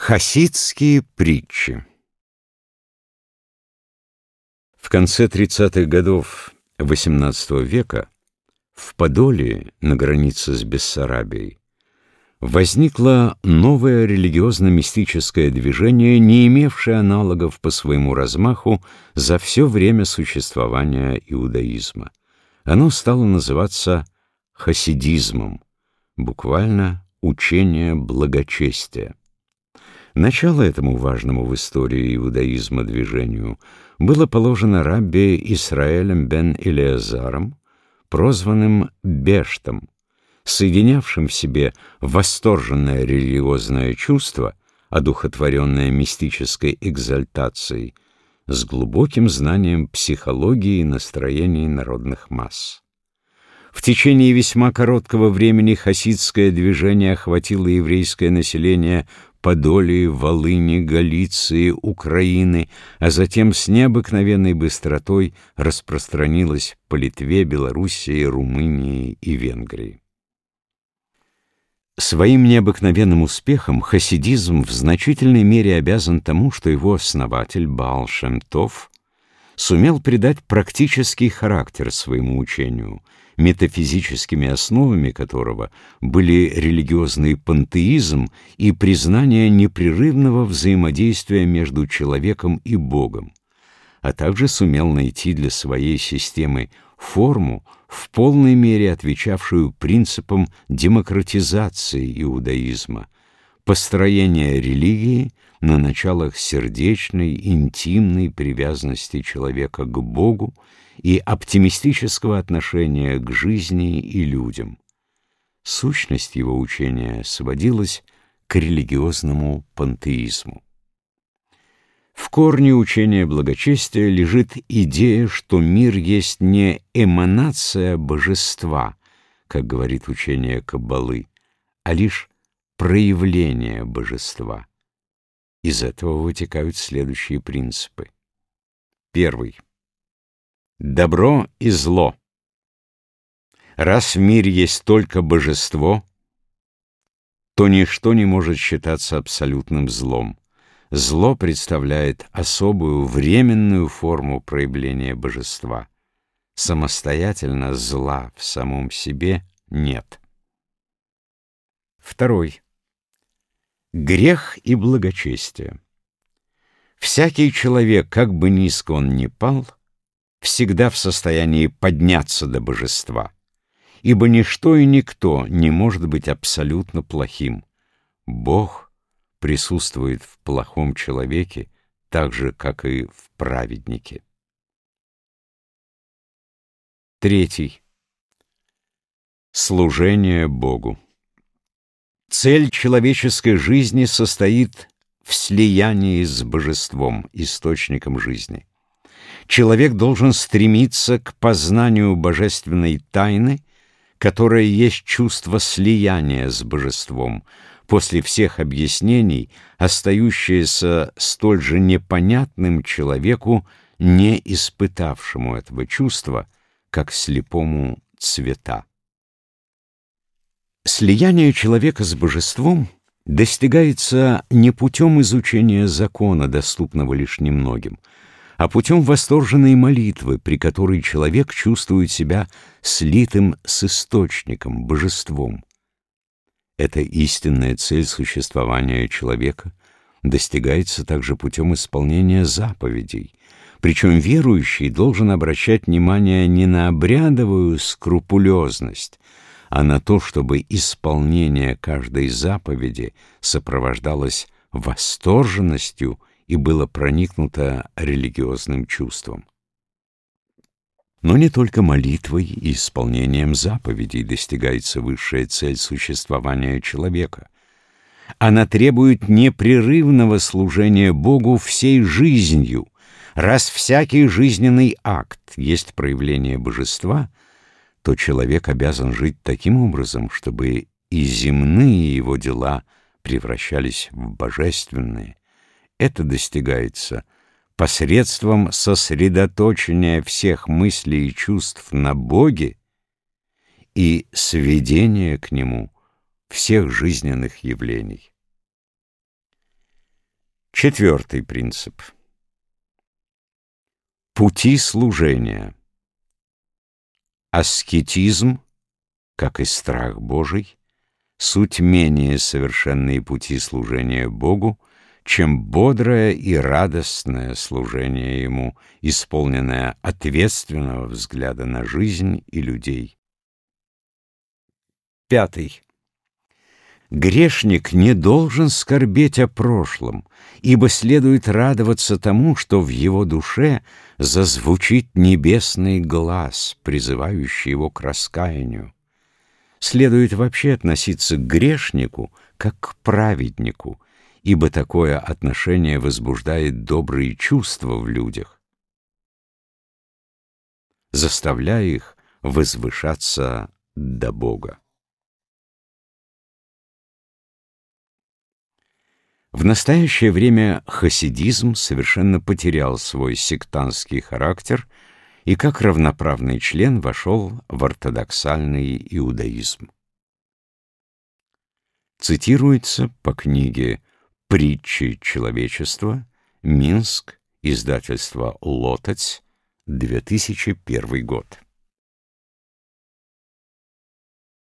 Хасидские притчи В конце 30-х годов XVIII века в Подоле, на границе с Бессарабией, возникло новое религиозно-мистическое движение, не имевшее аналогов по своему размаху за все время существования иудаизма. Оно стало называться хасидизмом, буквально «учение благочестия». Начало этому важному в истории иудаизма движению было положено рабби Исраэлем бен Илиазаром, прозванным Бештом, соединявшим в себе восторженное религиозное чувство, одухотворенное мистической экзальтацией, с глубоким знанием психологии и настроений народных масс. В течение весьма короткого времени хасидское движение охватило еврейское население Подолии, Волыни, Галиции, Украины, а затем с необыкновенной быстротой распространилось по Литве, Белоруссии, Румынии и Венгрии. Своим необыкновенным успехом хасидизм в значительной мере обязан тому, что его основатель Баал Шемтов сумел придать практический характер своему учению, метафизическими основами которого были религиозный пантеизм и признание непрерывного взаимодействия между человеком и Богом, а также сумел найти для своей системы форму, в полной мере отвечавшую принципам демократизации иудаизма, построения религии на началах сердечной, интимной привязанности человека к Богу и оптимистического отношения к жизни и людям. Сущность его учения сводилась к религиозному пантеизму. В корне учения благочестия лежит идея, что мир есть не эманация божества, как говорит учение Каббалы, а лишь проявление божества. Из этого вытекают следующие принципы. Первый. Добро и зло. Раз в мире есть только божество, то ничто не может считаться абсолютным злом зло представляет особую временную форму проявления божества. Самостоятельно зла в самом себе нет. Второй. Грех и благочестие. Всякий человек, как бы низко он ни пал, всегда в состоянии подняться до божества, ибо ничто и никто не может быть абсолютно плохим. Бог — присутствует в плохом человеке так же, как и в праведнике. Третий. Служение Богу. Цель человеческой жизни состоит в слиянии с Божеством, источником жизни. Человек должен стремиться к познанию божественной тайны, которая есть чувство слияния с Божеством, после всех объяснений, остающееся столь же непонятным человеку, не испытавшему этого чувства, как слепому цвета. Слияние человека с божеством достигается не путем изучения закона, доступного лишь немногим, а путем восторженной молитвы, при которой человек чувствует себя слитым с источником, божеством. Эта истинная цель существования человека достигается также путем исполнения заповедей, причем верующий должен обращать внимание не на обрядовую скрупулезность, а на то, чтобы исполнение каждой заповеди сопровождалось восторженностью и было проникнуто религиозным чувством. Но не только молитвой и исполнением заповедей достигается высшая цель существования человека. Она требует непрерывного служения Богу всей жизнью. Раз всякий жизненный акт есть проявление божества, то человек обязан жить таким образом, чтобы и земные его дела превращались в божественные. Это достигается – посредством сосредоточения всех мыслей и чувств на Боге и сведения к Нему всех жизненных явлений. Четвертый принцип. Пути служения. Аскетизм, как и страх Божий, суть менее совершенные пути служения Богу, чем бодрое и радостное служение Ему, исполненное ответственного взгляда на жизнь и людей. Пятый. Грешник не должен скорбеть о прошлом, ибо следует радоваться тому, что в его душе зазвучит небесный глаз, призывающий его к раскаянию. Следует вообще относиться к грешнику как к праведнику, ибо такое отношение возбуждает добрые чувства в людях, заставляя их возвышаться до Бога. В настоящее время хасидизм совершенно потерял свой сектантский характер и как равноправный член вошел в ортодоксальный иудаизм. Цитируется по книге «Притчи человечества», Минск, издательство «Лотоць», 2001 год.